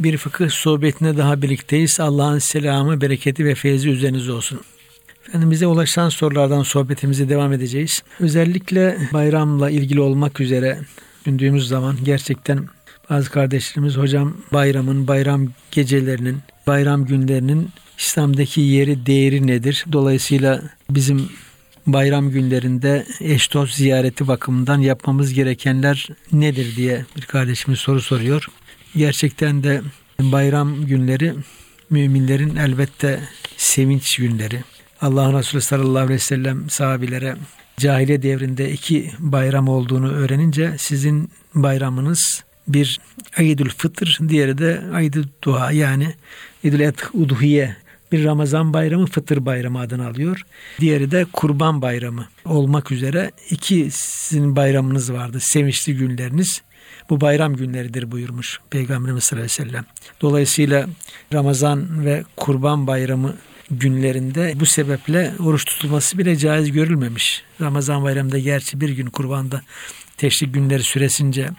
Bir fıkıh sohbetine daha birlikteyiz. Allah'ın selamı, bereketi ve feyzi üzerinize olsun. Efendim bize ulaşan sorulardan sohbetimize devam edeceğiz. Özellikle bayramla ilgili olmak üzere düşündüğümüz zaman gerçekten bazı kardeşlerimiz hocam bayramın, bayram gecelerinin, bayram günlerinin İslam'daki yeri, değeri nedir? Dolayısıyla bizim bayram günlerinde eş dost ziyareti bakımından yapmamız gerekenler nedir diye bir kardeşimiz soru soruyor. Gerçekten de bayram günleri müminlerin elbette sevinç günleri. Allah Resulü sallallahu aleyhi ve sellem sahabilere cahiliye devrinde iki bayram olduğunu öğrenince sizin bayramınız bir Eidül Fıtır, diğeri de Eidül Duha yani Eidül Et Udhiye bir Ramazan bayramı Fıtır bayramı adını alıyor. Diğeri de Kurban bayramı olmak üzere iki sizin bayramınız vardı. Sevinçli günleriniz. Bu bayram günleridir buyurmuş Peygamberimiz sallallahu aleyhi ve sellem. Dolayısıyla Ramazan ve Kurban bayramı günlerinde bu sebeple oruç tutulması bile caiz görülmemiş. Ramazan bayramında gerçi bir gün kurbanda teşrik günleri süresince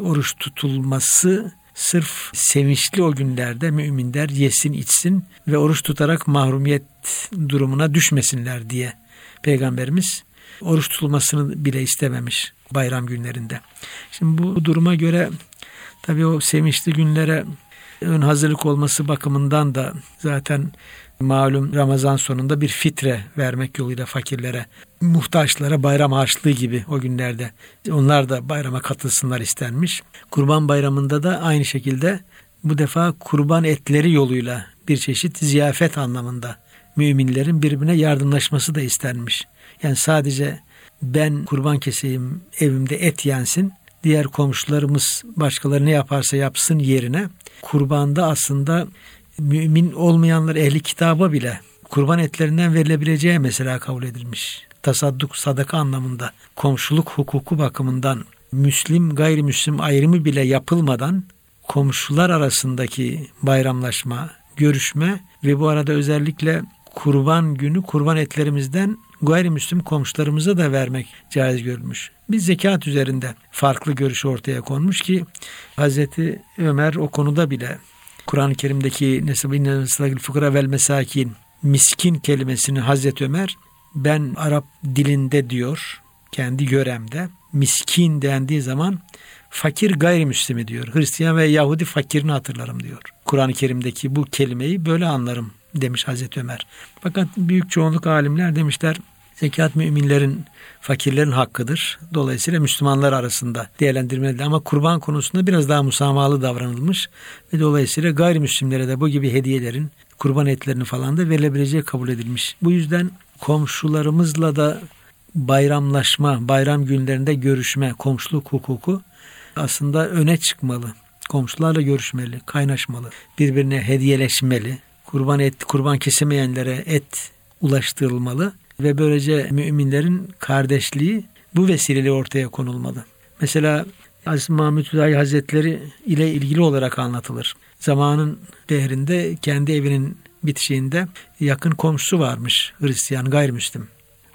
oruç tutulması sırf sevinçli o günlerde müminler yesin içsin ve oruç tutarak mahrumiyet durumuna düşmesinler diye Peygamberimiz oruç tutulmasını bile istememiş bayram günlerinde. Şimdi bu duruma göre tabii o sevinçli günlere ön hazırlık olması bakımından da zaten malum Ramazan sonunda bir fitre vermek yoluyla fakirlere, muhtaçlara bayram harçlığı gibi o günlerde onlar da bayrama katılsınlar istenmiş. Kurban bayramında da aynı şekilde bu defa kurban etleri yoluyla bir çeşit ziyafet anlamında müminlerin birbirine yardımlaşması da istenmiş. Yani sadece ben kurban keseyim evimde et yensin diğer komşularımız başkaları ne yaparsa yapsın yerine kurbanda aslında mümin olmayanlar ehli kitaba bile kurban etlerinden verilebileceği mesela kabul edilmiş. Tasadduk sadaka anlamında komşuluk hukuku bakımından Müslim gayrimüslim ayrımı bile yapılmadan komşular arasındaki bayramlaşma, görüşme ve bu arada özellikle kurban günü kurban etlerimizden gayrimüslim komşularımıza da vermek caiz görülmüş. Bir zekat üzerinde farklı görüş ortaya konmuş ki Hazreti Ömer o konuda bile Kur'an-ı Kerim'deki nesabin fukara vel mesakin miskin kelimesini Hazreti Ömer ben Arap dilinde diyor kendi göremde miskin dendiği zaman fakir gayrimüslimi diyor. Hristiyan ve Yahudi fakirini hatırlarım diyor. Kur'an-ı Kerim'deki bu kelimeyi böyle anlarım demiş Hazreti Ömer. Fakat büyük çoğunluk alimler demişler zekat müminlerin fakirlerin hakkıdır. Dolayısıyla Müslümanlar arasında değerlendirmelidir. Ama kurban konusunda biraz daha musamahalı davranılmış ve dolayısıyla gayrimüslimlere de bu gibi hediyelerin kurban etlerini falan da verilebileceği kabul edilmiş. Bu yüzden komşularımızla da bayramlaşma, bayram günlerinde görüşme, komşuluk hukuku aslında öne çıkmalı. Komşularla görüşmeli, kaynaşmalı, birbirine hediyeleşmeli. Kurban et, kurban kesemeyenlere et ulaştırılmalı ve böylece müminlerin kardeşliği bu vesileyle ortaya konulmalı. Mesela Aziz Mahmud Hüdayi Hazretleri ile ilgili olarak anlatılır. Zamanın dehrinde kendi evinin bitişiğinde yakın komşusu varmış Hristiyan gayrimüslim.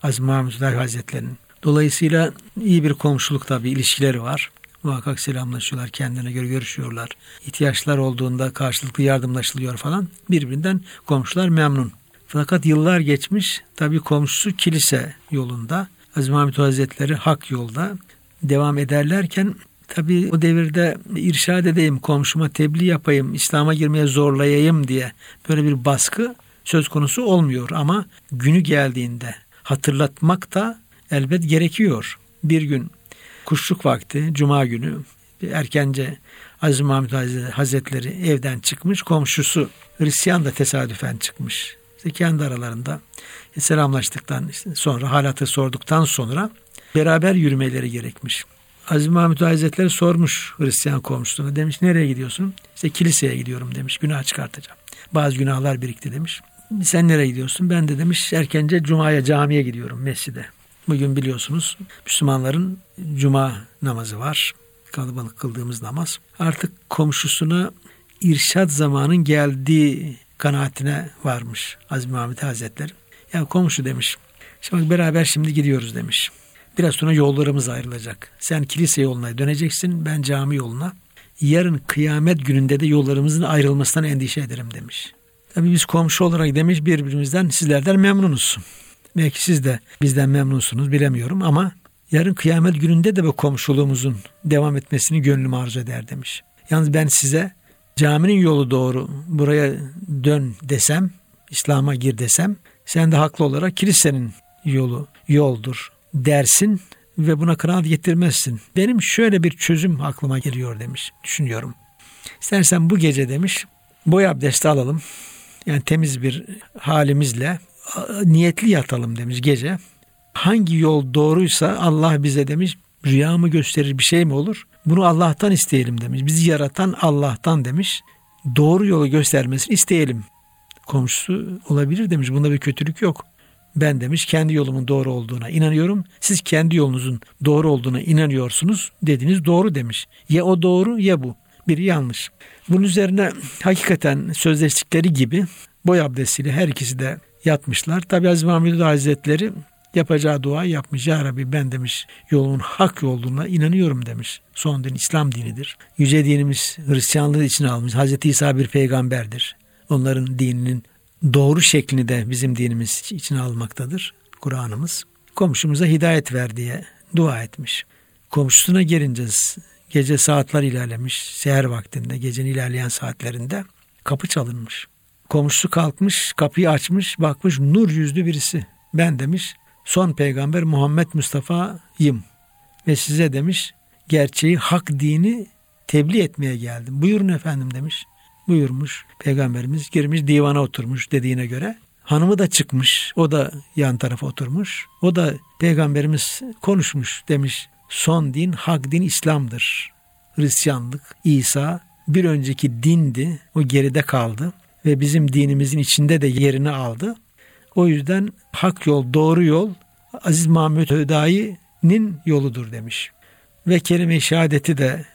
Aziz Mahmud Hüdayi Hazretleri'nin. Dolayısıyla iyi bir komşuluk tabi ilişkileri var. Muhakkak selamlaşıyorlar, kendine göre görüşüyorlar. İhtiyaçlar olduğunda karşılıklı yardımlaşılıyor falan. Birbirinden komşular memnun. Fakat yıllar geçmiş tabi komşusu kilise yolunda. Aziz Mahmut Hazretleri hak yolda devam ederlerken tabi o devirde irşad edeyim, komşuma tebliğ yapayım, İslam'a girmeye zorlayayım diye böyle bir baskı söz konusu olmuyor ama günü geldiğinde hatırlatmak da elbet gerekiyor. Bir gün kuşluk vakti, cuma günü erkence Aziz Mahmut Hazretleri evden çıkmış, komşusu Hristiyan da tesadüfen çıkmış. İşte kendi aralarında selamlaştıktan sonra halatı sorduktan sonra beraber yürümeleri gerekmiş. Aziz Mahmut Hazretleri sormuş Hristiyan komşusuna. Demiş nereye gidiyorsun? İşte kiliseye gidiyorum demiş. Günah çıkartacağım. Bazı günahlar birikti demiş. Sen nereye gidiyorsun? Ben de demiş erkence Cuma'ya camiye gidiyorum mescide. Bugün biliyorsunuz Müslümanların Cuma namazı var. Kalabalık kıldığımız namaz. Artık komşusuna irşat zamanın geldiği kanaatine varmış Aziz Mahmut Hazretleri. Ya komşu demiş. Şimdi beraber şimdi gidiyoruz demiş. Biraz sonra yollarımız ayrılacak. Sen kilise yoluna döneceksin. Ben cami yoluna. yarın kıyamet gününde de yollarımızın ayrılmasından endişe ederim demiş. Tabi biz komşu olarak demiş birbirimizden sizlerden memnunuz. Belki siz de bizden memnunsunuz bilemiyorum ama yarın kıyamet gününde de bu komşuluğumuzun devam etmesini gönlüm arzu eder demiş. Yalnız ben size caminin yolu doğru buraya dön desem, İslam'a gir desem sen de haklı olarak kilisenin yolu yoldur dersin ve buna kanaat getirmezsin. Benim şöyle bir çözüm aklıma geliyor demiş. Düşünüyorum. İstersen bu gece demiş boy abdesti alalım. Yani temiz bir halimizle niyetli yatalım demiş gece. Hangi yol doğruysa Allah bize demiş rüya mı gösterir bir şey mi olur? Bunu Allah'tan isteyelim demiş. Bizi yaratan Allah'tan demiş. Doğru yolu göstermesini isteyelim. Komşusu olabilir demiş. Bunda bir kötülük yok. Ben demiş kendi yolumun doğru olduğuna inanıyorum. Siz kendi yolunuzun doğru olduğuna inanıyorsunuz. Dediniz doğru demiş. Ya o doğru ya bu. Biri yanlış. Bunun üzerine hakikaten sözleştikleri gibi boy abdestiyle her ikisi de yatmışlar. Tabi Aziz Mahmud Hazretleri yapacağı dua yapmış. Ya Rabbi ben demiş yolun hak olduğuna inanıyorum demiş. Son din İslam dinidir. Yüce dinimiz Hristiyanlığı içine almış. Hazreti İsa bir peygamberdir. Onların dininin doğru şeklini de bizim dinimiz içine almaktadır. Kur'an'ımız. Komşumuza hidayet ver diye dua etmiş. Komşusuna gelince gece saatler ilerlemiş. Seher vaktinde gecenin ilerleyen saatlerinde kapı çalınmış. Komşusu kalkmış kapıyı açmış bakmış nur yüzlü birisi. Ben demiş son peygamber Muhammed Mustafa'yım ve size demiş gerçeği hak dini tebliğ etmeye geldim. Buyurun efendim demiş buyurmuş. Peygamberimiz girmiş divana oturmuş dediğine göre. Hanımı da çıkmış. O da yan tarafa oturmuş. O da peygamberimiz konuşmuş demiş. Son din hak din İslam'dır. Hristiyanlık, İsa bir önceki dindi. O geride kaldı ve bizim dinimizin içinde de yerini aldı. O yüzden hak yol, doğru yol Aziz Mahmud Hüdayi'nin yoludur demiş. Ve kelime-i şehadeti de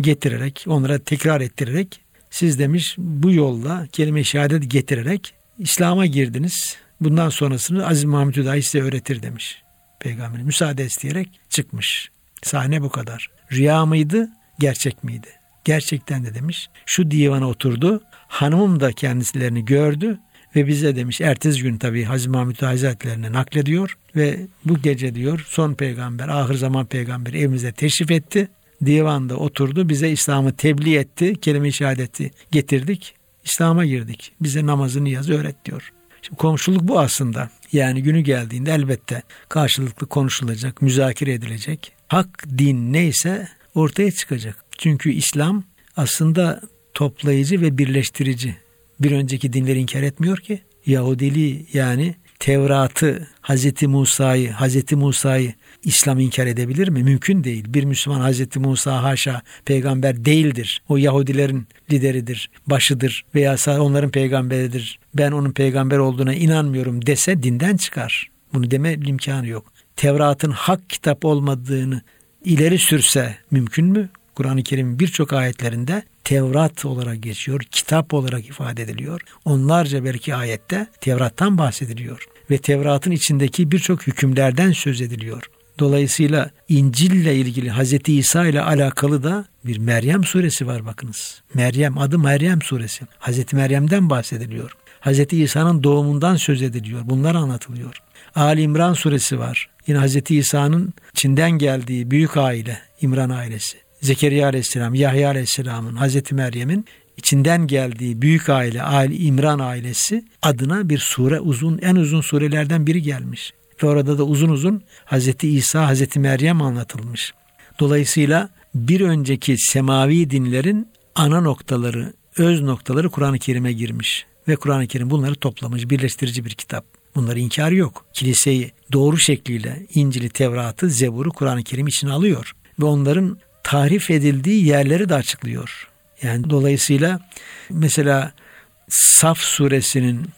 getirerek, onlara tekrar ettirerek siz demiş bu yolla kelime-i şehadet getirerek İslam'a girdiniz. Bundan sonrasını Aziz Mahmud Hüdayi size öğretir demiş. Peygamber müsaade isteyerek çıkmış. Sahne bu kadar. Rüya mıydı, gerçek miydi? Gerçekten de demiş. Şu divana oturdu. Hanımım da kendisilerini gördü ve bize demiş ertesi gün tabi Hazreti Mahmud Hazretlerine naklediyor ve bu gece diyor son peygamber ahir zaman peygamberi evimize teşrif etti divanda oturdu. Bize İslam'ı tebliğ etti. Kelime-i şehadeti getirdik. İslam'a girdik. Bize namazı niyazı öğret diyor. Şimdi komşuluk bu aslında. Yani günü geldiğinde elbette karşılıklı konuşulacak, müzakere edilecek. Hak din neyse ortaya çıkacak. Çünkü İslam aslında toplayıcı ve birleştirici. Bir önceki dinleri inkar etmiyor ki. Yahudiliği yani Tevrat'ı, Hazreti Musa'yı, Hazreti Musa'yı İslam inkar edebilir mi? Mümkün değil. Bir Müslüman Hazreti Musa haşa peygamber değildir. O Yahudilerin lideridir, başıdır veya onların peygamberidir. Ben onun peygamber olduğuna inanmıyorum dese dinden çıkar. Bunu deme imkanı yok. Tevrat'ın hak kitap olmadığını ileri sürse mümkün mü? Kur'an-ı Kerim'in birçok ayetlerinde Tevrat olarak geçiyor, kitap olarak ifade ediliyor. Onlarca belki ayette Tevrat'tan bahsediliyor ve Tevrat'ın içindeki birçok hükümlerden söz ediliyor. Dolayısıyla İncil ile ilgili Hz. İsa ile alakalı da bir Meryem suresi var bakınız. Meryem adı Meryem suresi. Hz. Meryem'den bahsediliyor. Hz. İsa'nın doğumundan söz ediliyor. Bunlar anlatılıyor. Ali İmran suresi var. Yine Hz. İsa'nın Çin'den geldiği büyük aile, İmran ailesi. Zekeriya aleyhisselam, Yahya aleyhisselamın, Hazreti Meryem'in içinden geldiği büyük aile, aile İmran ailesi adına bir sure uzun, en uzun surelerden biri gelmiş. Ve orada da uzun uzun Hazreti İsa, Hazreti Meryem anlatılmış. Dolayısıyla bir önceki semavi dinlerin ana noktaları, öz noktaları Kur'an-ı Kerim'e girmiş. Ve Kur'an-ı Kerim bunları toplamış, birleştirici bir kitap. Bunları inkar yok. Kiliseyi doğru şekliyle İncil'i, Tevrat'ı, Zebur'u Kur'an-ı Kerim için alıyor. Ve onların tarif edildiği yerleri de açıklıyor. Yani dolayısıyla mesela Saf suresinin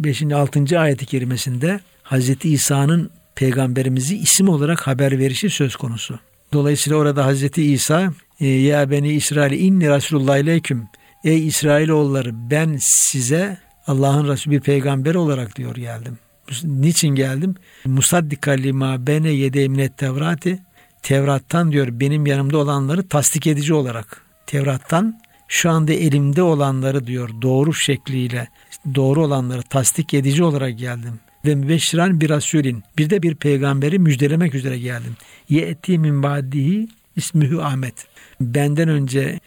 5. 6. ayeti kerimesinde Hz. İsa'nın peygamberimizi isim olarak haber verişi söz konusu. Dolayısıyla orada Hz. İsa e, ya beni İsrail inni Resulullah aleyküm ey İsrailoğulları ben size Allah'ın Resulü bir peygamber olarak diyor geldim. Niçin geldim? Musaddika lima bene yede emnet tevrati Tevrat'tan diyor benim yanımda olanları tasdik edici olarak Tevrat'tan şu anda elimde olanları diyor doğru şekliyle doğru olanları tasdik edici olarak geldim ve mübeşşiran bir rasulin bir de bir peygamberi müjdelemek üzere geldim. Ye'ti min ba'dihi ismühü Ahmet. Benden önce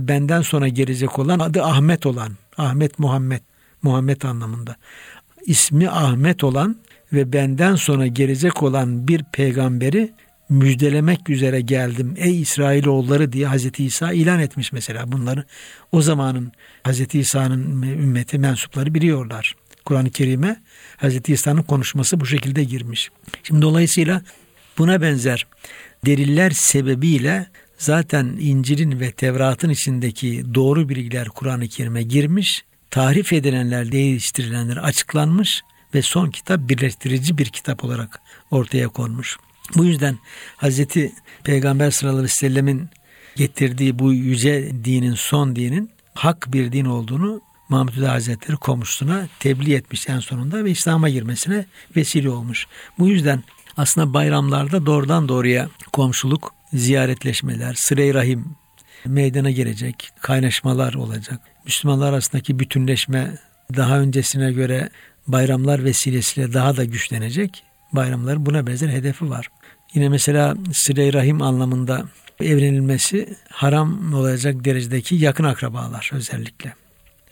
benden sonra gelecek olan adı Ahmet olan Ahmet Muhammed Muhammed anlamında. İsmi Ahmet olan ve benden sonra gelecek olan bir peygamberi müjdelemek üzere geldim ey İsrailoğulları diye Hazreti İsa ilan etmiş mesela bunları. O zamanın Hazreti İsa'nın ümmeti mensupları biliyorlar. Kur'an-ı Kerim'e Hazreti İsa'nın konuşması bu şekilde girmiş. Şimdi dolayısıyla buna benzer deliller sebebiyle zaten İncil'in ve Tevrat'ın içindeki doğru bilgiler Kur'an-ı Kerim'e girmiş, tarif edilenler, değiştirilenler açıklanmış ve son kitap birleştirici bir kitap olarak ortaya konmuş. Bu yüzden Hazreti Peygamber sallallahu aleyhi ve sellemin getirdiği bu yüce dinin son dinin hak bir din olduğunu Mahmud Hüda Hazretleri komşusuna tebliğ etmiş en sonunda ve İslam'a girmesine vesile olmuş. Bu yüzden aslında bayramlarda doğrudan doğruya komşuluk, ziyaretleşmeler, sıre rahim meydana gelecek, kaynaşmalar olacak. Müslümanlar arasındaki bütünleşme daha öncesine göre bayramlar vesilesiyle daha da güçlenecek. Bayramların buna benzer hedefi var. Yine mesela sıre rahim anlamında evlenilmesi haram olacak derecedeki yakın akrabalar özellikle.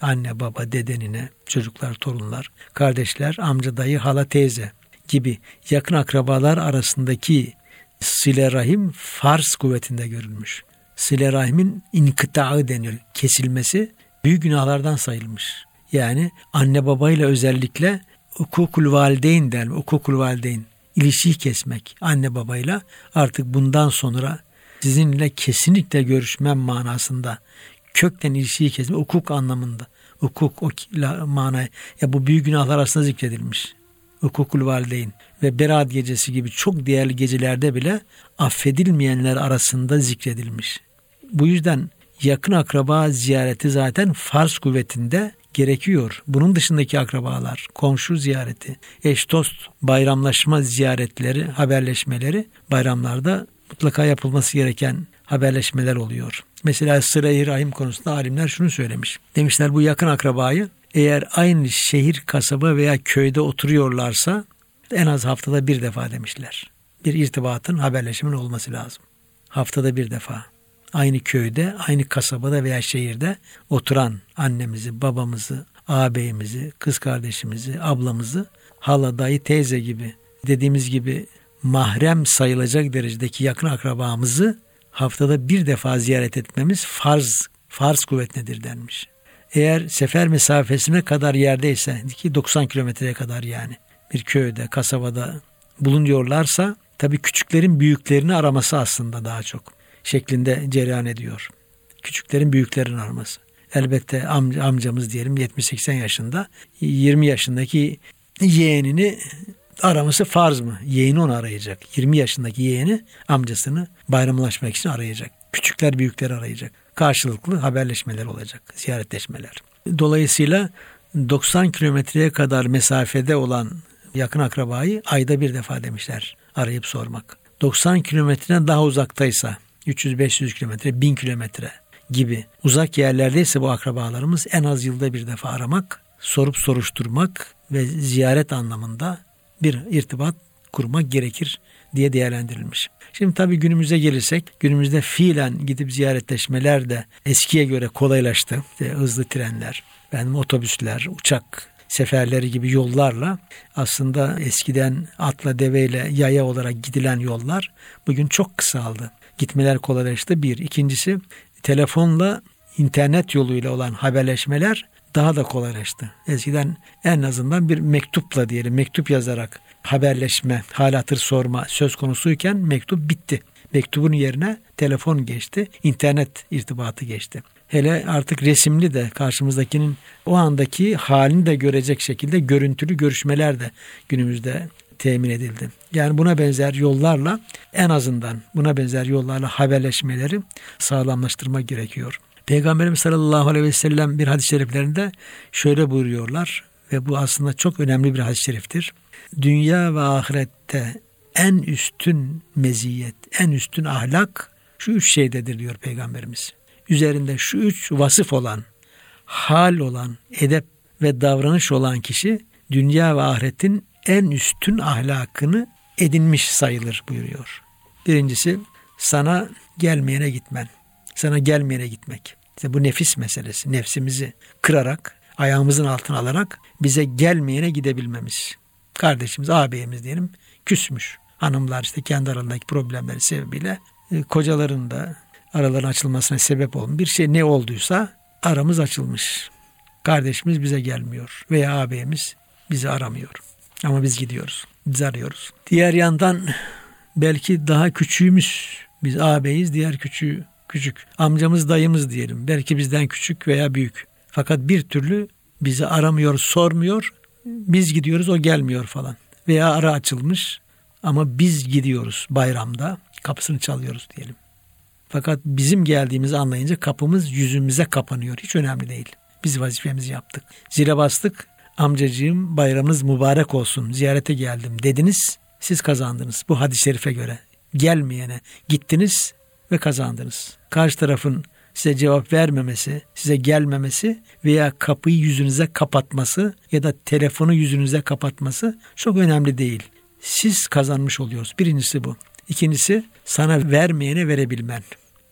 Anne, baba, dedenine, çocuklar, torunlar, kardeşler, amca, dayı, hala, teyze gibi yakın akrabalar arasındaki sile rahim farz kuvvetinde görülmüş. Sile rahimin inkıtağı deniyor. Kesilmesi büyük günahlardan sayılmış. Yani anne babayla özellikle ukukul valideyn der. Ukukul valideyn. İlişiyi kesmek anne babayla artık bundan sonra sizinle kesinlikle görüşmem manasında kökten ilişiyi kesmek hukuk anlamında. Hukuk o manaya ya bu büyük günahlar arasında zikredilmiş. Hukukul valideyn ve Berat gecesi gibi çok değerli gecelerde bile affedilmeyenler arasında zikredilmiş. Bu yüzden yakın akraba ziyareti zaten farz kuvvetinde gerekiyor. Bunun dışındaki akrabalar, komşu ziyareti, eş dost bayramlaşma ziyaretleri, haberleşmeleri bayramlarda mutlaka yapılması gereken haberleşmeler oluyor. Mesela sıra-i rahim konusunda alimler şunu söylemiş. Demişler bu yakın akrabayı eğer aynı şehir, kasaba veya köyde oturuyorlarsa en az haftada bir defa demişler. Bir irtibatın, haberleşimin olması lazım. Haftada bir defa. Aynı köyde, aynı kasabada veya şehirde oturan annemizi, babamızı, ağabeyimizi, kız kardeşimizi, ablamızı, hala, dayı, teyze gibi dediğimiz gibi mahrem sayılacak derecedeki yakın akrabamızı haftada bir defa ziyaret etmemiz farz, farz kuvvetnedir denmiş. Eğer sefer mesafesine kadar yerdeyse ki 90 kilometreye kadar yani bir köyde, kasabada bulunuyorlarsa tabii küçüklerin büyüklerini araması aslında daha çok şeklinde cereyan ediyor. Küçüklerin büyüklerin araması. Elbette amca, amcamız diyelim 70-80 yaşında 20 yaşındaki yeğenini araması farz mı? Yeğeni onu arayacak. 20 yaşındaki yeğeni amcasını bayramlaşmak için arayacak. Küçükler büyükleri arayacak. Karşılıklı haberleşmeler olacak, ziyaretleşmeler. Dolayısıyla 90 kilometreye kadar mesafede olan yakın akrabayı ayda bir defa demişler arayıp sormak. 90 kilometreden daha uzaktaysa 300-500 kilometre, 1000 kilometre gibi uzak yerlerdeyse bu akrabalarımız en az yılda bir defa aramak, sorup soruşturmak ve ziyaret anlamında bir irtibat kurmak gerekir diye değerlendirilmiş. Şimdi tabii günümüze gelirsek günümüzde fiilen gidip ziyaretleşmeler de eskiye göre kolaylaştı. İşte hızlı trenler, benim otobüsler, uçak seferleri gibi yollarla aslında eskiden atla deveyle yaya olarak gidilen yollar bugün çok kısaldı. Gitmeler kolaylaştı bir. İkincisi telefonla internet yoluyla olan haberleşmeler daha da kolaylaştı. Eskiden en azından bir mektupla diyelim mektup yazarak haberleşme, hal hatır sorma söz konusuyken mektup bitti. Mektubun yerine telefon geçti, internet irtibatı geçti. Hele artık resimli de karşımızdakinin o andaki halini de görecek şekilde görüntülü görüşmeler de günümüzde temin edildi. Yani buna benzer yollarla en azından buna benzer yollarla haberleşmeleri sağlamlaştırmak gerekiyor. Peygamberimiz sallallahu aleyhi ve sellem bir hadis-i şeriflerinde şöyle buyuruyorlar ve bu aslında çok önemli bir hadis-i şeriftir. Dünya ve ahirette en üstün meziyet, en üstün ahlak şu üç şeydedir diyor Peygamberimiz. Üzerinde şu üç vasıf olan, hal olan, edep ve davranış olan kişi dünya ve ahiretin en üstün ahlakını edinmiş sayılır buyuruyor. Birincisi sana gelmeyene gitmen. Sana gelmeyene gitmek. İşte bu nefis meselesi. Nefsimizi kırarak, ayağımızın altına alarak bize gelmeyene gidebilmemiz. Kardeşimiz, ağabeyimiz diyelim küsmüş. Hanımlar işte kendi aralarındaki problemleri sebebiyle e, kocaların da araların açılmasına sebep olmuş. Bir şey ne olduysa aramız açılmış. Kardeşimiz bize gelmiyor veya ağabeyimiz bizi aramıyor. Ama biz gidiyoruz. Biz arıyoruz. Diğer yandan belki daha küçüğümüz biz ağabeyiz, diğer küçüğü küçük. Amcamız, dayımız diyelim. Belki bizden küçük veya büyük. Fakat bir türlü bizi aramıyor, sormuyor. Biz gidiyoruz, o gelmiyor falan. Veya ara açılmış ama biz gidiyoruz bayramda. Kapısını çalıyoruz diyelim. Fakat bizim geldiğimizi anlayınca kapımız yüzümüze kapanıyor. Hiç önemli değil. Biz vazifemizi yaptık. Zile bastık. Amcacığım bayramınız mübarek olsun. Ziyarete geldim dediniz. Siz kazandınız. Bu hadis-i şerife göre. Gelmeyene gittiniz ve kazandınız. Karşı tarafın size cevap vermemesi, size gelmemesi veya kapıyı yüzünüze kapatması ya da telefonu yüzünüze kapatması çok önemli değil. Siz kazanmış oluyoruz. Birincisi bu. İkincisi sana vermeyene verebilmen.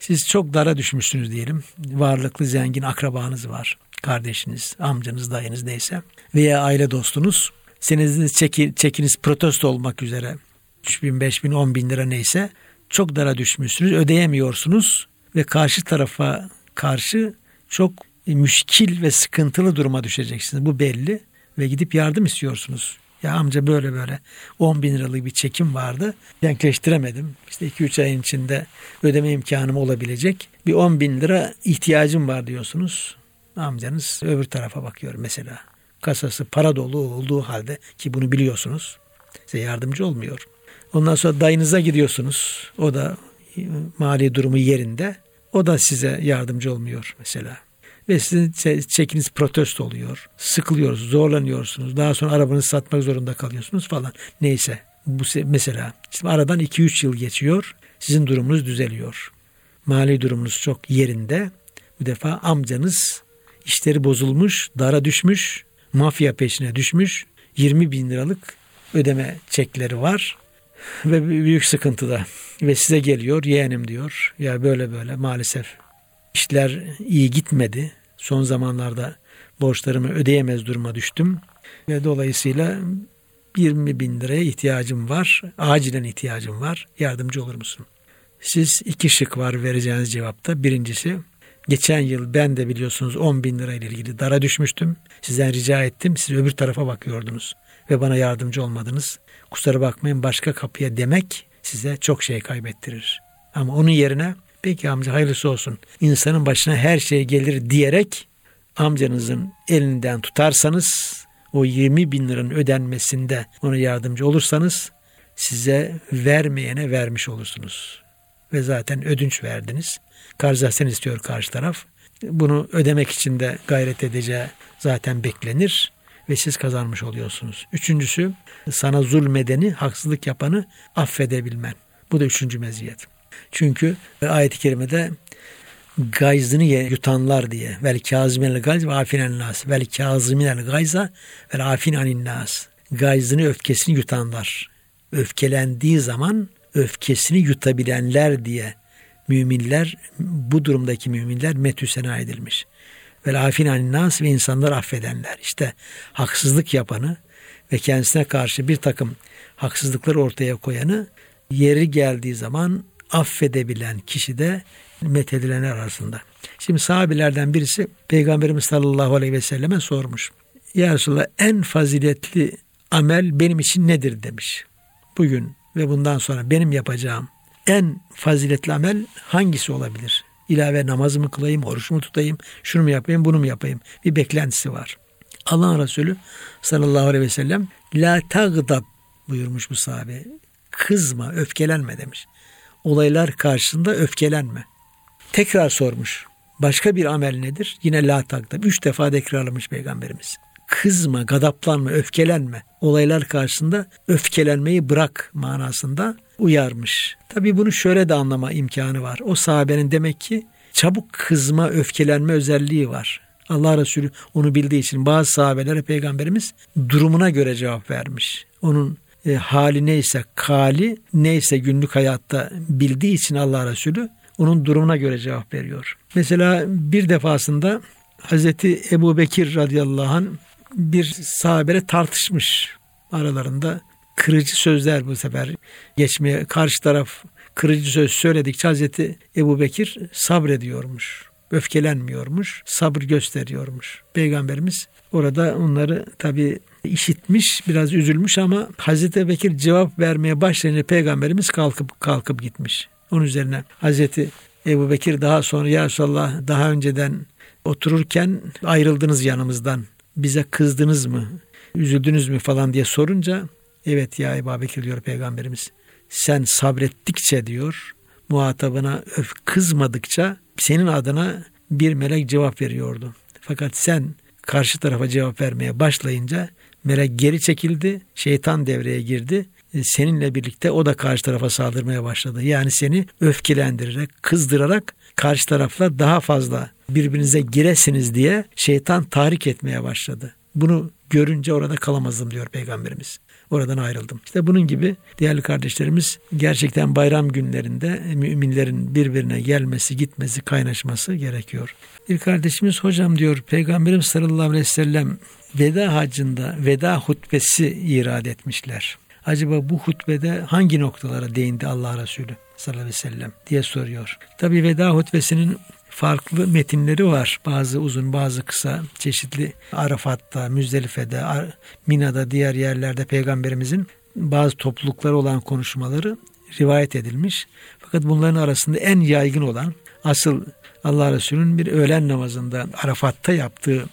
Siz çok dara düşmüşsünüz diyelim. Varlıklı, zengin akrabanız var. Kardeşiniz, amcanız, dayınız neyse. Veya aile dostunuz. Senin çeki, çekiniz protesto olmak üzere 3 bin, 5 bin, 10 bin lira neyse çok dara düşmüşsünüz. Ödeyemiyorsunuz ve karşı tarafa karşı çok müşkil ve sıkıntılı duruma düşeceksiniz. Bu belli ve gidip yardım istiyorsunuz. Ya amca böyle böyle 10 bin liralık bir çekim vardı. Denkleştiremedim. İşte 2-3 ayın içinde ödeme imkanım olabilecek. Bir 10 bin lira ihtiyacım var diyorsunuz. Amcanız öbür tarafa bakıyor mesela. Kasası para dolu olduğu halde ki bunu biliyorsunuz. Size yardımcı olmuyor. Ondan sonra dayınıza gidiyorsunuz. O da mali durumu yerinde. O da size yardımcı olmuyor mesela ve sizin çekiniz protesto oluyor. Sıkılıyoruz, zorlanıyorsunuz. Daha sonra arabanızı satmak zorunda kalıyorsunuz falan. Neyse bu mesela işte aradan 2-3 yıl geçiyor. Sizin durumunuz düzeliyor. Mali durumunuz çok yerinde. Bu defa amcanız işleri bozulmuş, dara düşmüş, mafya peşine düşmüş. 20 bin liralık ödeme çekleri var ve büyük sıkıntıda ve size geliyor yeğenim diyor ya böyle böyle maalesef işler iyi gitmedi son zamanlarda borçlarımı ödeyemez duruma düştüm. Ve dolayısıyla 20 bin liraya ihtiyacım var. Acilen ihtiyacım var. Yardımcı olur musun? Siz iki şık var vereceğiniz cevapta. Birincisi geçen yıl ben de biliyorsunuz 10 bin lira ile ilgili dara düşmüştüm. Sizden rica ettim. Siz öbür tarafa bakıyordunuz ve bana yardımcı olmadınız. Kusura bakmayın başka kapıya demek size çok şey kaybettirir. Ama onun yerine Peki amca hayırlısı olsun. İnsanın başına her şey gelir diyerek amcanızın elinden tutarsanız o 20 bin liranın ödenmesinde ona yardımcı olursanız size vermeyene vermiş olursunuz. Ve zaten ödünç verdiniz. Karzasen istiyor karşı taraf. Bunu ödemek için de gayret edeceği zaten beklenir ve siz kazanmış oluyorsunuz. Üçüncüsü sana zulmedeni, haksızlık yapanı affedebilmen. Bu da üçüncü meziyet. Çünkü ayet-i kerimede gayzını yutanlar diye vel kazimel gayz ve afinen nas vel kazimel gayza ve afin anin nas gayzını öfkesini yutanlar öfkelendiği zaman öfkesini yutabilenler diye müminler bu durumdaki müminler metü sena edilmiş. Ve afin anin nas ve insanlar affedenler. İşte haksızlık yapanı ve kendisine karşı bir takım haksızlıklar ortaya koyanı yeri geldiği zaman affedebilen kişi de methedilenler arasında. Şimdi sahabilerden birisi Peygamberimiz sallallahu aleyhi ve selleme sormuş. Ya Resulallah en faziletli amel benim için nedir demiş. Bugün ve bundan sonra benim yapacağım en faziletli amel hangisi olabilir? İlave namaz mı kılayım, oruç mu tutayım, şunu mu yapayım, bunu mu yapayım? Bir beklentisi var. Allah Resulü sallallahu aleyhi ve sellem la tagdab buyurmuş bu sahabe. Kızma, öfkelenme demiş olaylar karşısında öfkelenme. Tekrar sormuş. Başka bir amel nedir? Yine la takdab. Üç defa tekrarlamış Peygamberimiz. kızma, gadaplanma, öfkelenme. Olaylar karşısında öfkelenmeyi bırak manasında uyarmış. Tabii bunu şöyle de anlama imkanı var. O sahabenin demek ki çabuk kızma, öfkelenme özelliği var. Allah Resulü onu bildiği için bazı sahabelere peygamberimiz durumuna göre cevap vermiş. Onun e, hali neyse, kali neyse günlük hayatta bildiği için Allah Resulü onun durumuna göre cevap veriyor. Mesela bir defasında Hazreti Ebu Bekir radıyallahu anh bir sahabele tartışmış aralarında kırıcı sözler bu sefer geçmeye karşı taraf kırıcı söz söyledikçe Hazreti Ebu Bekir sabrediyormuş. Öfkelenmiyormuş, sabır gösteriyormuş. Peygamberimiz orada onları tabi işitmiş, biraz üzülmüş ama Hazreti Bekir cevap vermeye başlayınca Peygamberimiz kalkıp kalkıp gitmiş. Onun üzerine Hazreti Ebu Bekir daha sonra ya Resulallah daha önceden otururken ayrıldınız yanımızdan. Bize kızdınız mı? Üzüldünüz mü falan diye sorunca evet ya Ebu Bekir diyor Peygamberimiz. Sen sabrettikçe diyor muhatabına öf kızmadıkça senin adına bir melek cevap veriyordu. Fakat sen karşı tarafa cevap vermeye başlayınca melek geri çekildi, şeytan devreye girdi. E, seninle birlikte o da karşı tarafa saldırmaya başladı. Yani seni öfkelendirerek, kızdırarak karşı tarafla daha fazla birbirinize giresiniz diye şeytan tahrik etmeye başladı. Bunu görünce orada kalamazdım diyor Peygamberimiz. Oradan ayrıldım. İşte bunun gibi değerli kardeşlerimiz gerçekten bayram günlerinde müminlerin birbirine gelmesi, gitmesi, kaynaşması gerekiyor. Bir kardeşimiz hocam diyor Peygamberimiz sallallahu aleyhi ve sellem veda hacında veda hutbesi irad etmişler. Acaba bu hutbede hangi noktalara değindi Allah Resulü sallallahu aleyhi ve sellem diye soruyor. Tabi veda hutbesinin farklı metinleri var. Bazı uzun, bazı kısa, çeşitli Arafat'ta, Müzdelife'de, Mina'da, diğer yerlerde peygamberimizin bazı toplulukları olan konuşmaları rivayet edilmiş. Fakat bunların arasında en yaygın olan asıl Allah Resulü'nün bir öğlen namazında Arafat'ta yaptığı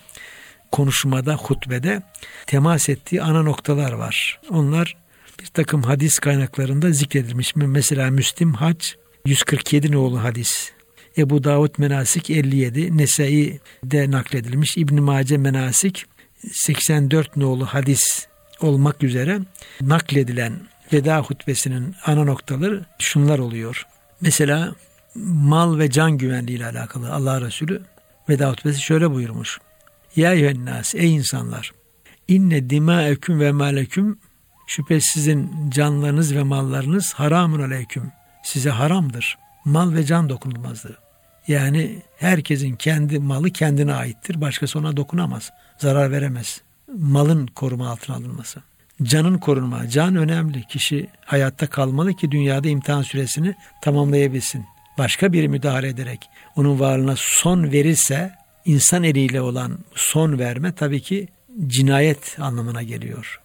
konuşmada, hutbede temas ettiği ana noktalar var. Onlar bir takım hadis kaynaklarında zikredilmiş. Mesela Müslim Hac 147 nolu hadis Ebu Davud Menasik 57, Nesai de nakledilmiş. İbn Mace Menasik 84 nolu hadis olmak üzere nakledilen veda hutbesinin ana noktaları şunlar oluyor. Mesela mal ve can güvenliği ile alakalı Allah Resulü veda hutbesi şöyle buyurmuş. Ya yuhennas ey insanlar inne dimaeküm ve maleküm şüphesizin canlarınız ve mallarınız haramun aleyküm size haramdır. Mal ve can dokunulmazdır. Yani herkesin kendi malı kendine aittir. Başkası ona dokunamaz. Zarar veremez. Malın koruma altına alınması. Canın korunma. Can önemli. Kişi hayatta kalmalı ki dünyada imtihan süresini tamamlayabilsin. Başka biri müdahale ederek onun varlığına son verirse insan eliyle olan son verme tabii ki cinayet anlamına geliyor.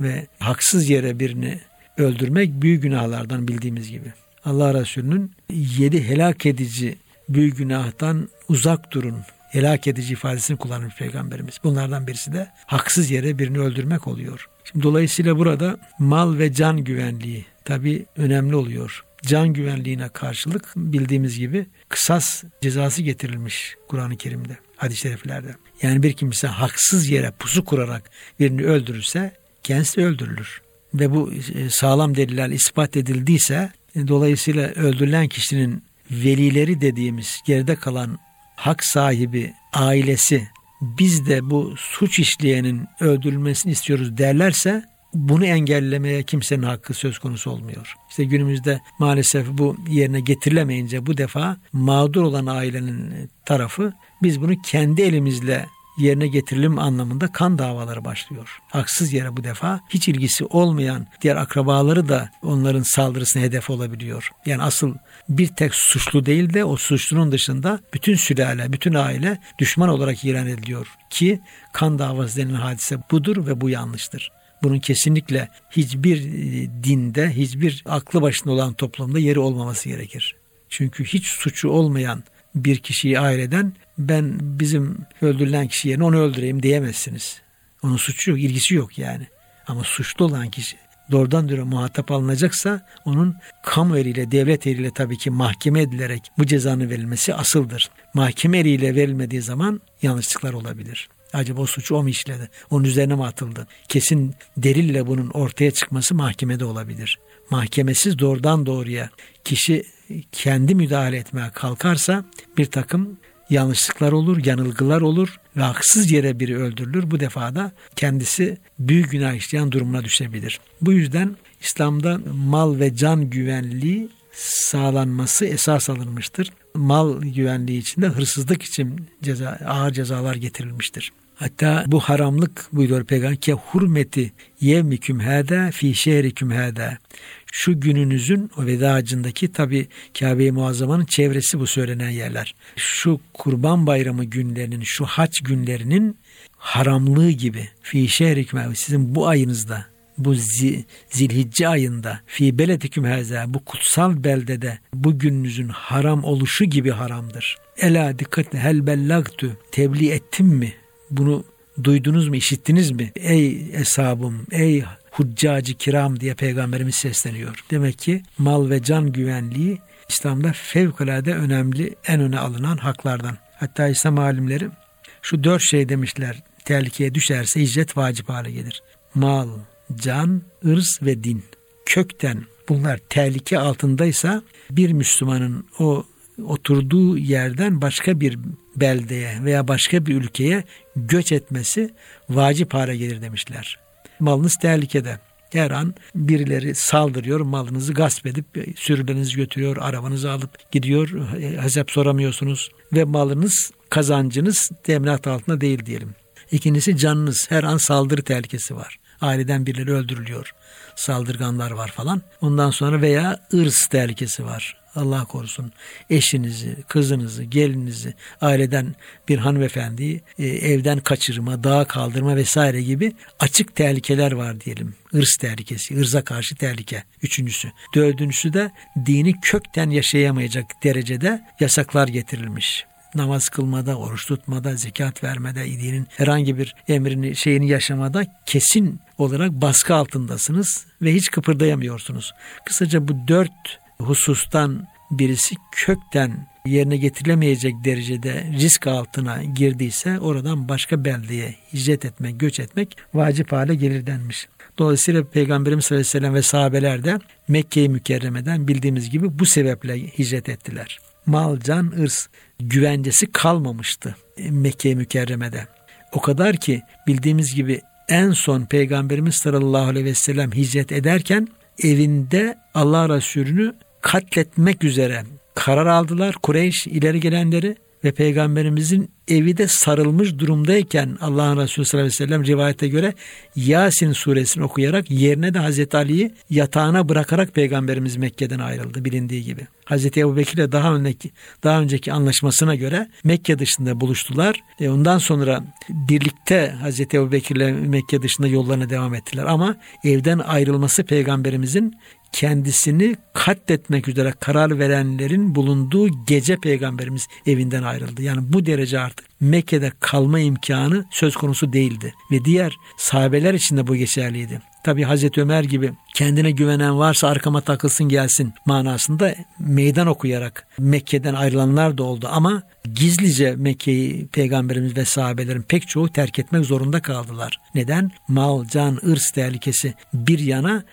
Ve haksız yere birini öldürmek büyük günahlardan bildiğimiz gibi. Allah Resulü'nün yedi helak edici büyük günahtan uzak durun helak edici ifadesini kullanır Peygamberimiz. Bunlardan birisi de haksız yere birini öldürmek oluyor. Şimdi dolayısıyla burada mal ve can güvenliği tabi önemli oluyor. Can güvenliğine karşılık bildiğimiz gibi kısas cezası getirilmiş Kur'an-ı Kerim'de, hadis-i şeriflerde. Yani bir kimse haksız yere pusu kurarak birini öldürürse kendisi öldürülür. Ve bu e, sağlam deliller ispat edildiyse e, dolayısıyla öldürülen kişinin velileri dediğimiz geride kalan hak sahibi ailesi biz de bu suç işleyenin öldürülmesini istiyoruz derlerse bunu engellemeye kimsenin hakkı söz konusu olmuyor. İşte günümüzde maalesef bu yerine getirilemeyince bu defa mağdur olan ailenin tarafı biz bunu kendi elimizle yerine getirelim anlamında kan davaları başlıyor. Haksız yere bu defa hiç ilgisi olmayan diğer akrabaları da onların saldırısına hedef olabiliyor. Yani asıl bir tek suçlu değil de o suçlunun dışında bütün sülale, bütün aile düşman olarak ilan ediliyor ki kan davası denilen hadise budur ve bu yanlıştır. Bunun kesinlikle hiçbir e, dinde, hiçbir aklı başında olan toplumda yeri olmaması gerekir. Çünkü hiç suçu olmayan bir kişiyi aileden ben bizim öldürülen kişi yerine onu öldüreyim diyemezsiniz. Onun suçu yok, ilgisi yok yani. Ama suçlu olan kişi doğrudan doğruya muhatap alınacaksa onun kamu eriyle, devlet eriyle tabii ki mahkeme edilerek bu cezanın verilmesi asıldır. Mahkeme eriyle verilmediği zaman yanlışlıklar olabilir. Acaba o suçu o mu işledi? Onun üzerine mi atıldı? Kesin delille bunun ortaya çıkması mahkemede olabilir. Mahkemesiz doğrudan doğruya kişi kendi müdahale etmeye kalkarsa bir takım yanlışlıklar olur, yanılgılar olur ve haksız yere biri öldürülür. Bu defa da kendisi büyük günah işleyen durumuna düşebilir. Bu yüzden İslam'da mal ve can güvenliği sağlanması esas alınmıştır. Mal güvenliği için de hırsızlık için ceza, ağır cezalar getirilmiştir. Hatta bu haramlık buyuruyor peygamber ki hurmeti yevmiküm hâdâ fi şehriküm hâdâ. Şu gününüzün o veda hacındaki tabi Kabe-i Muazzama'nın çevresi bu söylenen yerler. Şu kurban bayramı günlerinin, şu haç günlerinin haramlığı gibi fi şehriküm sizin bu ayınızda bu zilhicce ayında fi belediküm heza bu kutsal beldede bu gününüzün haram oluşu gibi haramdır. Ela dikkat hel bellagtu tebliğ ettim mi bunu duydunuz mu, işittiniz mi? Ey eshabım, ey huccacı kiram diye peygamberimiz sesleniyor. Demek ki mal ve can güvenliği İslam'da fevkalade önemli, en öne alınan haklardan. Hatta İslam alimleri şu dört şey demişler tehlikeye düşerse hicret vacip hale gelir. Mal, can, ırz ve din. Kökten bunlar tehlike altındaysa bir Müslümanın o oturduğu yerden başka bir beldeye veya başka bir ülkeye göç etmesi vacip hale gelir demişler. Malınız tehlikede. Her an birileri saldırıyor, malınızı gasp edip sürülerinizi götürüyor, arabanızı alıp gidiyor, hesap soramıyorsunuz ve malınız, kazancınız teminat altında değil diyelim. İkincisi canınız, her an saldırı tehlikesi var. Aileden birileri öldürülüyor, saldırganlar var falan. Ondan sonra veya ırz tehlikesi var. Allah korusun eşinizi, kızınızı, gelinizi, aileden bir hanımefendiyi e, evden kaçırma, dağa kaldırma vesaire gibi açık tehlikeler var diyelim. Irz tehlikesi, ırza karşı tehlike. Üçüncüsü. Dördüncüsü de dini kökten yaşayamayacak derecede yasaklar getirilmiş namaz kılmada, oruç tutmada, zekat vermede, dinin herhangi bir emrini, şeyini yaşamada kesin olarak baskı altındasınız ve hiç kıpırdayamıyorsunuz. Kısaca bu dört husustan birisi kökten yerine getirilemeyecek derecede risk altına girdiyse oradan başka beldeye hicret etmek, göç etmek vacip hale gelir denmiş. Dolayısıyla Peygamberimiz sallallahu aleyhi ve sellem ve sahabeler de Mekke-i Mükerreme'den bildiğimiz gibi bu sebeple hicret ettiler. Mal, can, ırs güvencesi kalmamıştı Mekke-i Mükerreme'de. O kadar ki bildiğimiz gibi en son Peygamberimiz sallallahu aleyhi ve sellem hicret ederken evinde Allah Resulü'nü katletmek üzere karar aldılar Kureyş ileri gelenleri ve peygamberimizin evi de sarılmış durumdayken Allah'ın Resulü sallallahu aleyhi ve sellem rivayete göre Yasin suresini okuyarak yerine de Hazreti Ali'yi yatağına bırakarak peygamberimiz Mekke'den ayrıldı bilindiği gibi. Hazreti Ebu Bekir'le daha önceki, daha önceki anlaşmasına göre Mekke dışında buluştular. E ondan sonra birlikte Hazreti Ebu Bekir'le Mekke dışında yollarına devam ettiler. Ama evden ayrılması peygamberimizin kendisini katletmek üzere karar verenlerin bulunduğu gece peygamberimiz evinden ayrıldı. Yani bu derece artık Mekke'de kalma imkanı söz konusu değildi. Ve diğer sahabeler için de bu geçerliydi. Tabi Hazreti Ömer gibi kendine güvenen varsa arkama takılsın gelsin manasında meydan okuyarak Mekke'den ayrılanlar da oldu ama gizlice Mekke'yi peygamberimiz ve sahabelerin pek çoğu terk etmek zorunda kaldılar. Neden? Mal, can, ırs tehlikesi bir yana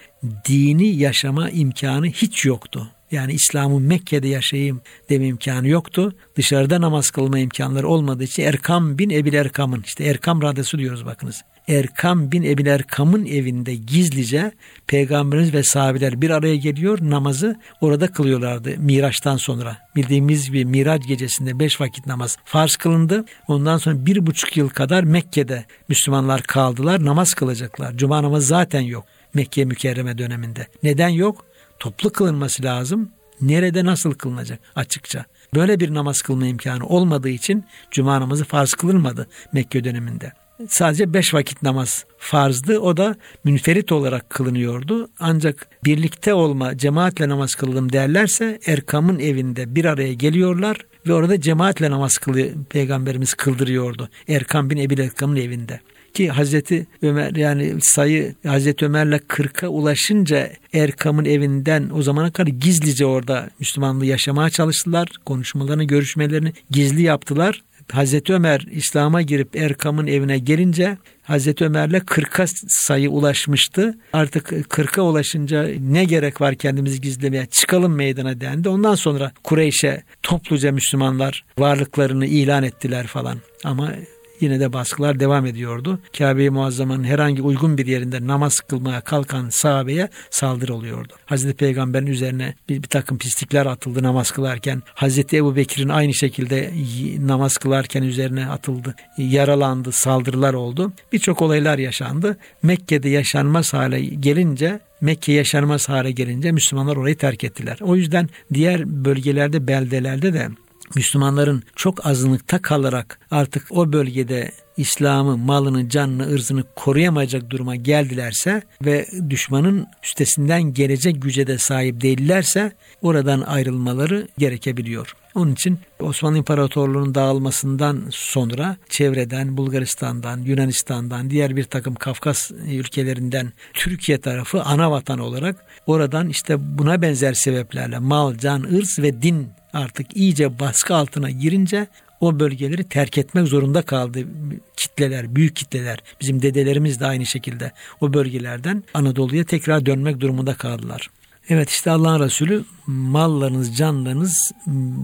dini yaşama imkanı hiç yoktu. Yani İslam'ı Mekke'de yaşayayım deme imkanı yoktu. Dışarıda namaz kılma imkanları olmadığı için Erkam bin Ebil Erkam'ın işte Erkam radyosu diyoruz bakınız. Erkam bin Ebil Erkam'ın evinde gizlice peygamberimiz ve sahabeler bir araya geliyor namazı orada kılıyorlardı Miraç'tan sonra. Bildiğimiz gibi Miraç gecesinde beş vakit namaz farz kılındı. Ondan sonra bir buçuk yıl kadar Mekke'de Müslümanlar kaldılar namaz kılacaklar. Cuma namazı zaten yok Mekke mükerreme döneminde. Neden yok? Toplu kılınması lazım. Nerede nasıl kılınacak açıkça. Böyle bir namaz kılma imkanı olmadığı için cuma namazı farz kılınmadı Mekke döneminde sadece beş vakit namaz farzdı. O da münferit olarak kılınıyordu. Ancak birlikte olma, cemaatle namaz kılalım derlerse Erkam'ın evinde bir araya geliyorlar ve orada cemaatle namaz kılıyor, peygamberimiz kıldırıyordu. Erkam bin Ebil Erkam'ın evinde ki Hazreti Ömer yani sayı Hazreti Ömer'le 40'a ulaşınca Erkam'ın evinden o zamana kadar gizlice orada Müslümanlığı yaşamaya çalıştılar. Konuşmalarını, görüşmelerini gizli yaptılar. Hazreti Ömer İslam'a girip Erkam'ın evine gelince Hazreti Ömer'le 40'a sayı ulaşmıştı. Artık 40'a ulaşınca ne gerek var kendimizi gizlemeye çıkalım meydana dendi. Ondan sonra Kureyş'e topluca Müslümanlar varlıklarını ilan ettiler falan. Ama yine de baskılar devam ediyordu. Kabe-i Muazzama'nın herhangi uygun bir yerinde namaz kılmaya kalkan sahabeye saldırı oluyordu. Hazreti Peygamber'in üzerine bir, bir takım pislikler atıldı namaz kılarken. Hazreti Ebu Bekir'in aynı şekilde namaz kılarken üzerine atıldı. Yaralandı, saldırılar oldu. Birçok olaylar yaşandı. Mekke'de yaşanmaz hale gelince Mekke yaşanmaz hale gelince Müslümanlar orayı terk ettiler. O yüzden diğer bölgelerde, beldelerde de Müslümanların çok azınlıkta kalarak artık o bölgede İslam'ı, malını, canını, ırzını koruyamayacak duruma geldilerse ve düşmanın üstesinden gelecek güce de sahip değillerse oradan ayrılmaları gerekebiliyor. Onun için Osmanlı İmparatorluğu'nun dağılmasından sonra çevreden, Bulgaristan'dan, Yunanistan'dan, diğer bir takım Kafkas ülkelerinden Türkiye tarafı ana vatan olarak oradan işte buna benzer sebeplerle mal, can, ırz ve din artık iyice baskı altına girince o bölgeleri terk etmek zorunda kaldı kitleler, büyük kitleler. Bizim dedelerimiz de aynı şekilde o bölgelerden Anadolu'ya tekrar dönmek durumunda kaldılar. Evet işte Allah'ın Resulü mallarınız, canlarınız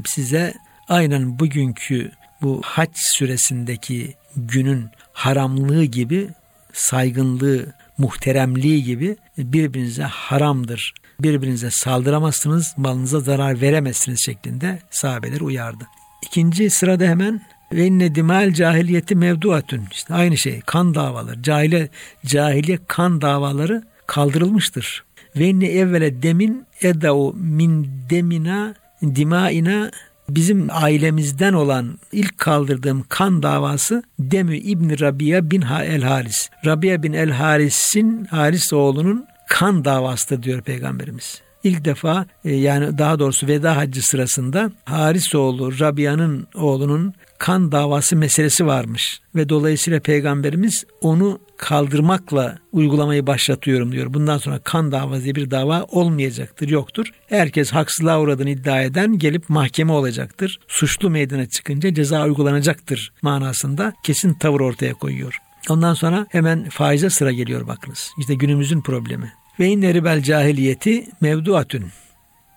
size aynen bugünkü bu haç süresindeki günün haramlığı gibi saygınlığı, muhteremliği gibi birbirinize haramdır. Birbirinize saldıramazsınız, malınıza zarar veremezsiniz şeklinde sahabeler uyardı. İkinci sırada hemen ve inne dimal cahiliyeti mevduatün. İşte aynı şey kan davaları, cahile, cahiliye kan davaları kaldırılmıştır. Ve inne evvele demin edau min demina dimaina bizim ailemizden olan ilk kaldırdığım kan davası Demü İbni Rabia bin El Haris. Rabia bin El Haris'in Haris oğlunun kan davası diyor Peygamberimiz. İlk defa e, yani daha doğrusu veda haccı sırasında Haris oğlu Rabia'nın oğlunun kan davası meselesi varmış ve dolayısıyla peygamberimiz onu kaldırmakla uygulamayı başlatıyorum diyor. Bundan sonra kan davası diye bir dava olmayacaktır, yoktur. Herkes haksızlığa uğradığını iddia eden gelip mahkeme olacaktır. Suçlu meydana çıkınca ceza uygulanacaktır manasında kesin tavır ortaya koyuyor. Ondan sonra hemen faize sıra geliyor bakınız. İşte günümüzün problemi. Ve inne ribel cahiliyeti mevduatün.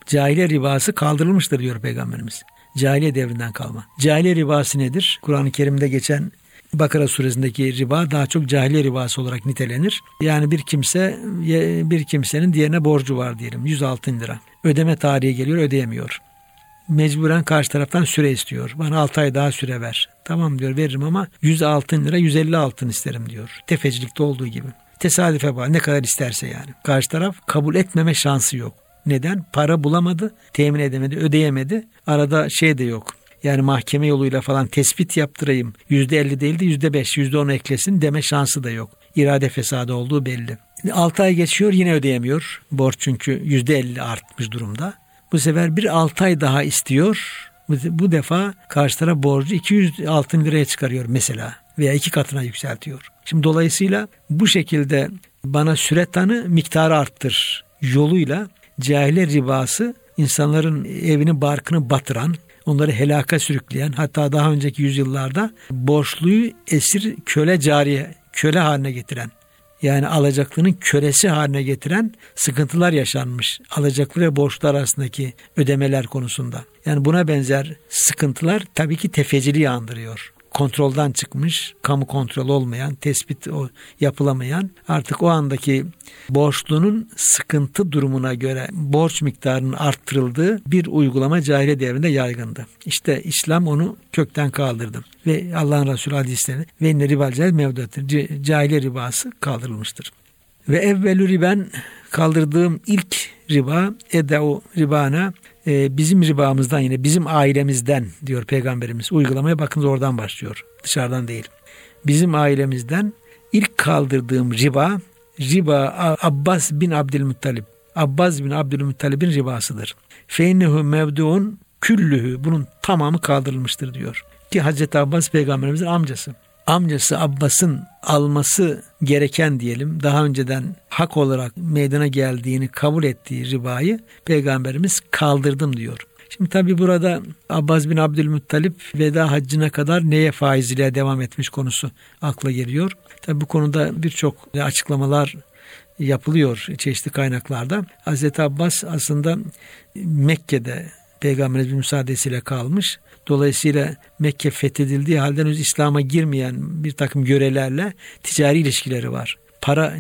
Cahiliye ribası kaldırılmıştır diyor Peygamberimiz. Cahiliye devrinden kalma. Cahiliye ribası nedir? Kur'an-ı Kerim'de geçen Bakara suresindeki riba daha çok cahiliye ribası olarak nitelenir. Yani bir kimse bir kimsenin diğerine borcu var diyelim 100 altın lira. Ödeme tarihi geliyor ödeyemiyor. Mecburen karşı taraftan süre istiyor. Bana 6 ay daha süre ver. Tamam diyor veririm ama 100 altın lira 150 altın isterim diyor. Tefecilikte olduğu gibi. Tesadüfe bağlı ne kadar isterse yani. Karşı taraf kabul etmeme şansı yok. Neden? Para bulamadı, temin edemedi, ödeyemedi. Arada şey de yok. Yani mahkeme yoluyla falan tespit yaptırayım. Yüzde elli değil de yüzde beş, yüzde on eklesin deme şansı da yok. İrade fesadı olduğu belli. 6 ay geçiyor yine ödeyemiyor. Borç çünkü yüzde elli artmış durumda. Bu sefer bir 6 ay daha istiyor. Bu defa karşı taraf borcu 200 altın liraya çıkarıyor mesela veya iki katına yükseltiyor. Şimdi dolayısıyla bu şekilde bana süre tanı miktarı arttır yoluyla cahile ribası insanların evini barkını batıran, onları helaka sürükleyen hatta daha önceki yüzyıllarda borçluyu esir köle cariye, köle haline getiren yani alacaklının kölesi haline getiren sıkıntılar yaşanmış. Alacaklı ve borçlu arasındaki ödemeler konusunda. Yani buna benzer sıkıntılar tabii ki tefeciliği andırıyor kontrolden çıkmış, kamu kontrol olmayan, tespit o yapılamayan artık o andaki borçlunun sıkıntı durumuna göre borç miktarının arttırıldığı bir uygulama cahiliye devrinde yaygındı. İşte İslam onu kökten kaldırdı. Ve Allah'ın Resulü hadisleri ve ne ribal cahil mevduattır. Cahiliye ribası kaldırılmıştır. Ve evvelü riben kaldırdığım ilk riba edeu ribana e, bizim ribamızdan yine bizim ailemizden diyor peygamberimiz. Uygulamaya bakınız oradan başlıyor. Dışarıdan değil. Bizim ailemizden ilk kaldırdığım riba riba Abbas bin Abdülmuttalib. Abbas bin Abdülmuttalib'in ribasıdır. Feynehu mevduun küllühü bunun tamamı kaldırılmıştır diyor. Ki Hazreti Abbas peygamberimizin amcası. Amcası Abbas'ın alması gereken diyelim daha önceden hak olarak meydana geldiğini kabul ettiği ribayı peygamberimiz kaldırdım diyor. Şimdi tabi burada Abbas bin Abdülmuttalip veda haccına kadar neye faizliğe devam etmiş konusu akla geliyor. Tabi bu konuda birçok açıklamalar yapılıyor çeşitli kaynaklarda. Hazreti Abbas aslında Mekke'de Peygamberimiz müsaadesiyle kalmış. Dolayısıyla Mekke fethedildiği halde henüz İslam'a girmeyen bir takım görelerle ticari ilişkileri var para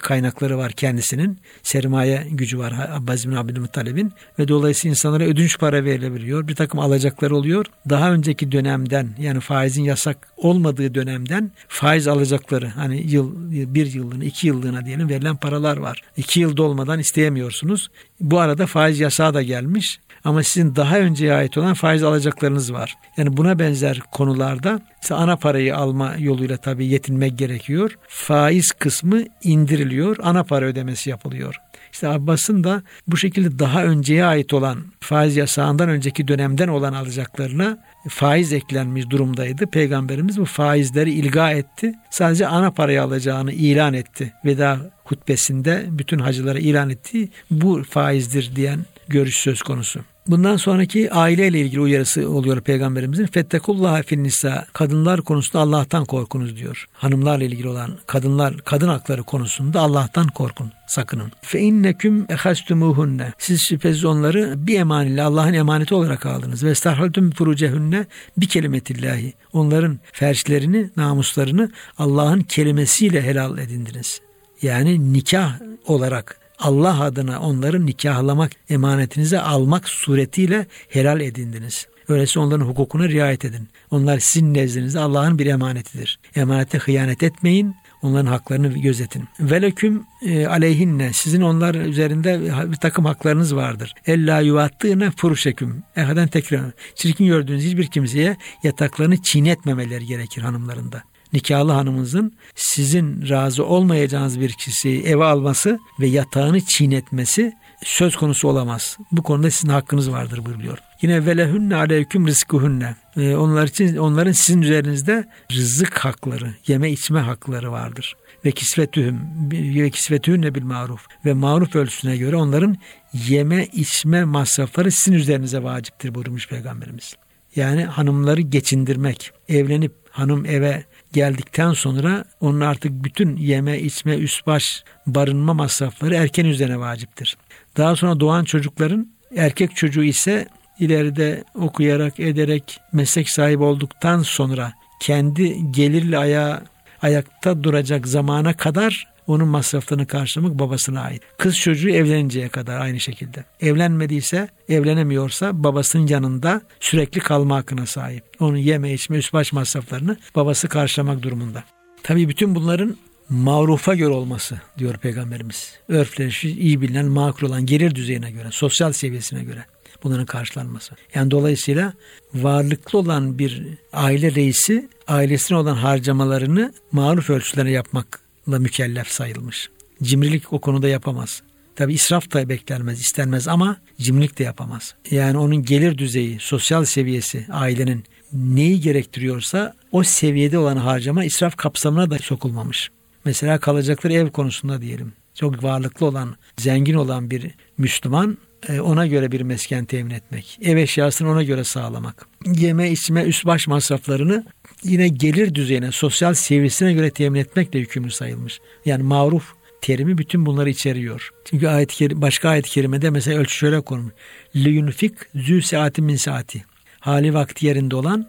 kaynakları var kendisinin. Sermaye gücü var Abbas bin Abdülmuttalib'in ve dolayısıyla insanlara ödünç para verilebiliyor. Bir takım alacakları oluyor. Daha önceki dönemden yani faizin yasak olmadığı dönemden faiz alacakları hani yıl bir yıllığına iki yıllığına diyelim verilen paralar var. İki yıl dolmadan isteyemiyorsunuz. Bu arada faiz yasağı da gelmiş. Ama sizin daha önceye ait olan faiz alacaklarınız var. Yani buna benzer konularda işte ana parayı alma yoluyla tabii yetinmek gerekiyor. Faiz kısmı indiriliyor. Ana para ödemesi yapılıyor. İşte Abbas'ın da bu şekilde daha önceye ait olan faiz yasağından önceki dönemden olan alacaklarına faiz eklenmiş durumdaydı. Peygamberimiz bu faizleri ilga etti. Sadece ana parayı alacağını ilan etti. Veda hutbesinde bütün hacılara ilan ettiği bu faizdir diyen görüş söz konusu. Bundan sonraki aileyle ilgili uyarısı oluyor peygamberimizin. Fettekullaha fin nisa. Kadınlar konusunda Allah'tan korkunuz diyor. Hanımlarla ilgili olan kadınlar kadın hakları konusunda Allah'tan korkun. Sakının. Fe inneküm ehastumuhunne. Siz şüphesiz onları bir emaniyle Allah'ın emaneti olarak aldınız. Ve estarhaltüm furucehunne bir kelimetillahi. Onların ferçlerini, namuslarını Allah'ın kelimesiyle helal edindiniz. Yani nikah olarak Allah adına onları nikahlamak, emanetinize almak suretiyle helal edindiniz. Öyleyse onların hukukuna riayet edin. Onlar sizin nezdinizde Allah'ın bir emanetidir. Emanete hıyanet etmeyin, onların haklarını gözetin. Veleküm e, aleyhinne sizin onlar üzerinde bir takım haklarınız vardır. Ella yuvattığına furuşeküm. Ehaden tekrar. Çirkin gördüğünüz hiçbir kimseye yataklarını çiğnetmemeleri gerekir hanımlarında nikahlı hanımınızın sizin razı olmayacağınız bir kişiyi eve alması ve yatağını çiğnetmesi söz konusu olamaz. Bu konuda sizin hakkınız vardır buyuruyor. Yine velehünne aleyküm rizkuhünne. Ee, onlar için onların sizin üzerinizde rızık hakları, yeme içme hakları vardır. Ve kisvetühüm ve kisvetühünne bil maruf ve maruf ölçüsüne göre onların yeme içme masrafları sizin üzerinize vaciptir buyurmuş peygamberimiz. Yani hanımları geçindirmek, evlenip hanım eve geldikten sonra onun artık bütün yeme, içme, üst baş, barınma masrafları erken üzerine vaciptir. Daha sonra doğan çocukların erkek çocuğu ise ileride okuyarak, ederek meslek sahibi olduktan sonra kendi gelirle ayağa, ayakta duracak zamana kadar onun masraflarını karşılamak babasına ait. Kız çocuğu evleninceye kadar aynı şekilde. Evlenmediyse, evlenemiyorsa babasının yanında sürekli kalma hakkına sahip. Onun yeme, içme, üst baş masraflarını babası karşılamak durumunda. Tabii bütün bunların marufa göre olması diyor Peygamberimiz. Örfleri iyi bilinen, makul olan gelir düzeyine göre, sosyal seviyesine göre bunların karşılanması. Yani dolayısıyla varlıklı olan bir aile reisi ailesine olan harcamalarını maruf ölçülerine yapmak mükellef sayılmış. Cimrilik o konuda yapamaz. Tabi israf da beklenmez, istenmez ama cimrilik de yapamaz. Yani onun gelir düzeyi, sosyal seviyesi, ailenin neyi gerektiriyorsa o seviyede olan harcama israf kapsamına da sokulmamış. Mesela kalacakları ev konusunda diyelim. Çok varlıklı olan, zengin olan bir Müslüman e, ona göre bir mesken temin etmek. Ev eşyasını ona göre sağlamak. Yeme, içme, üst baş masraflarını yine gelir düzeyine, sosyal seviyesine göre temin etmekle yükümlü sayılmış. Yani maruf terimi bütün bunları içeriyor. Çünkü ayet başka ayet-i kerimede mesela ölçü şöyle konmuş. Liyunfik zü saati min saati. Hali vakti yerinde olan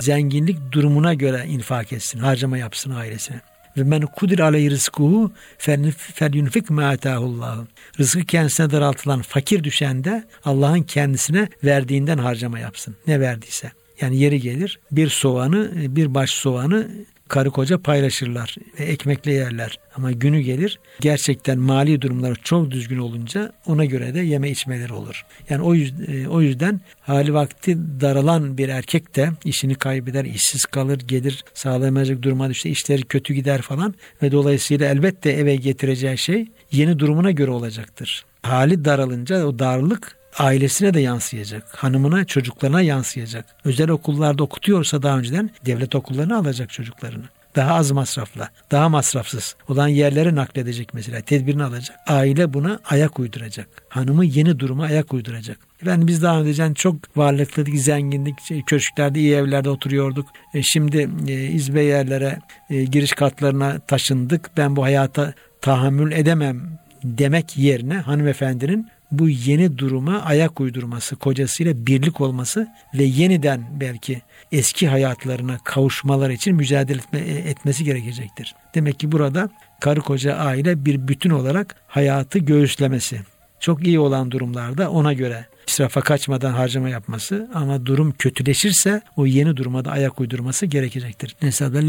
zenginlik durumuna göre infak etsin, harcama yapsın ailesine. Ve men kudir aleyhi rızkuhu fel yunfik ma atahullahu. Rızkı kendisine daraltılan fakir düşen de Allah'ın kendisine verdiğinden harcama yapsın. Ne verdiyse. Yani yeri gelir bir soğanı bir baş soğanı karı koca paylaşırlar ve ekmekle yerler. Ama günü gelir gerçekten mali durumları çok düzgün olunca ona göre de yeme içmeleri olur. Yani o yüzden, o yüzden hali vakti daralan bir erkek de işini kaybeder, işsiz kalır, gelir sağlayamayacak duruma düşse işleri kötü gider falan ve dolayısıyla elbette eve getireceği şey yeni durumuna göre olacaktır. Hali daralınca o darlık ailesine de yansıyacak. Hanımına, çocuklarına yansıyacak. Özel okullarda okutuyorsa daha önceden devlet okullarına alacak çocuklarını daha az masrafla, daha masrafsız olan yerlere nakledecek mesela. Tedbirini alacak. Aile buna ayak uyduracak. Hanımı yeni duruma ayak uyduracak. Ben biz daha önceden çok varlıklıydık, zengindik, şey, köşklerde, iyi evlerde oturuyorduk. E şimdi e, izbe yerlere, e, giriş katlarına taşındık. Ben bu hayata tahammül edemem demek yerine hanımefendinin bu yeni duruma ayak uydurması, kocasıyla birlik olması ve yeniden belki eski hayatlarına kavuşmalar için mücadele etme, etmesi gerekecektir. Demek ki burada karı koca aile bir bütün olarak hayatı göğüslemesi. Çok iyi olan durumlarda ona göre israfa kaçmadan harcama yapması ama durum kötüleşirse o yeni duruma da ayak uydurması gerekecektir. Mesela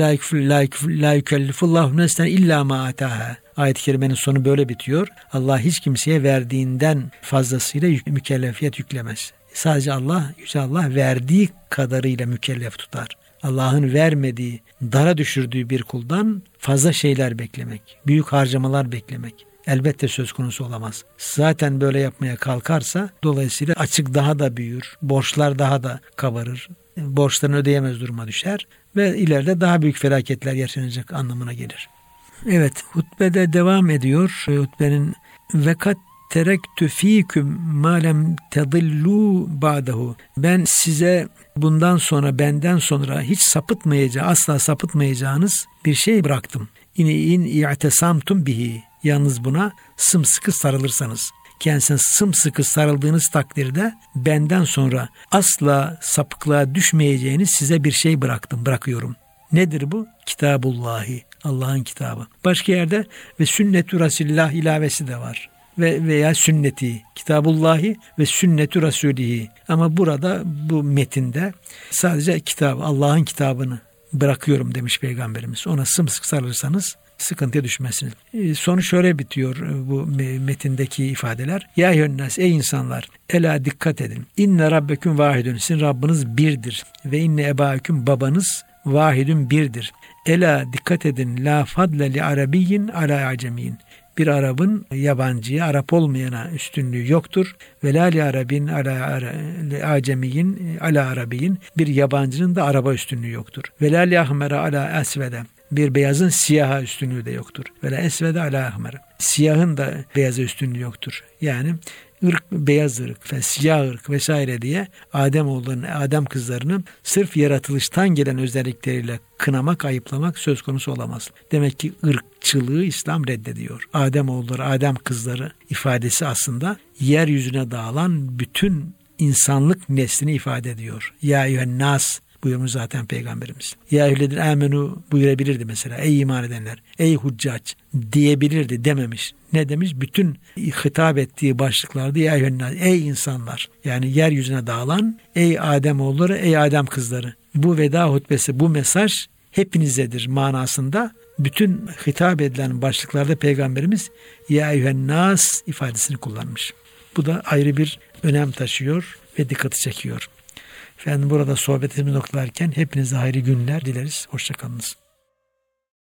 la yükellifullahu nefsen illa ma ataha. Ayet-i kerimenin sonu böyle bitiyor. Allah hiç kimseye verdiğinden fazlasıyla mükellefiyet yüklemez. Sadece Allah, Yüce Allah verdiği kadarıyla mükellef tutar. Allah'ın vermediği, dara düşürdüğü bir kuldan fazla şeyler beklemek, büyük harcamalar beklemek elbette söz konusu olamaz. Zaten böyle yapmaya kalkarsa dolayısıyla açık daha da büyür, borçlar daha da kabarır, borçlarını ödeyemez duruma düşer ve ileride daha büyük felaketler yaşanacak anlamına gelir. Evet, hutbede devam ediyor. Hutbenin vekat terektü fîküm malem tedillu ba'dahu. Ben size bundan sonra benden sonra hiç sapıtmayacağı, asla sapıtmayacağınız bir şey bıraktım. İni in i'tesamtum bihi. Yalnız buna sımsıkı sarılırsanız. Kendisine sımsıkı sarıldığınız takdirde benden sonra asla sapıklığa düşmeyeceğiniz size bir şey bıraktım, bırakıyorum. Nedir bu? Kitabullahi, Allah'ın kitabı. Başka yerde ve sünnetü Rasillah ilavesi de var ve veya sünneti, kitabullahi ve sünnetü rasulihi. Ama burada bu metinde sadece kitabı, Allah'ın kitabını bırakıyorum demiş Peygamberimiz. Ona sımsıkı sarılırsanız sıkıntıya düşmezsiniz. E, sonu şöyle bitiyor e, bu metindeki ifadeler. Ya yönnes ey insanlar ela dikkat edin. İnne rabbeküm vahidun. Sizin Rabbiniz birdir. Ve inne ebaüküm babanız vahidun birdir. Ela dikkat edin la fadle li arabiyyin ala acemiyin bir Arap'ın yabancıya, Arap olmayana üstünlüğü yoktur. Ve la li Arabin ala acemiyin ala Arabiyin bir yabancının da araba üstünlüğü yoktur. Ve la li ahmera ala esvede bir beyazın siyaha üstünlüğü de yoktur. Ve la esvede ala ahmer. Siyahın da beyaza üstünlüğü yoktur. Yani ırk, beyaz ırk ve siyah ırk vesaire diye Adem oğullarının, Adem kızlarının sırf yaratılıştan gelen özellikleriyle kınamak, ayıplamak söz konusu olamaz. Demek ki ırkçılığı İslam reddediyor. Adem oğulları, Adem kızları ifadesi aslında yeryüzüne dağılan bütün insanlık neslini ifade ediyor. Ya nas buyurmuş zaten Peygamberimiz. Ya ehledir amenu buyurabilirdi mesela. Ey iman edenler, ey huccac diyebilirdi dememiş. Ne demiş? Bütün hitap ettiği başlıklarda ya ey insanlar. Yani yeryüzüne dağılan ey Adem oğulları, ey Adem kızları. Bu veda hutbesi, bu mesaj hepinizedir manasında bütün hitap edilen başlıklarda Peygamberimiz ya nas ifadesini kullanmış. Bu da ayrı bir önem taşıyor ve dikkati çekiyor. Efendim burada sohbetimizi noktalarken hepinize hayırlı günler dileriz. Hoşçakalınız.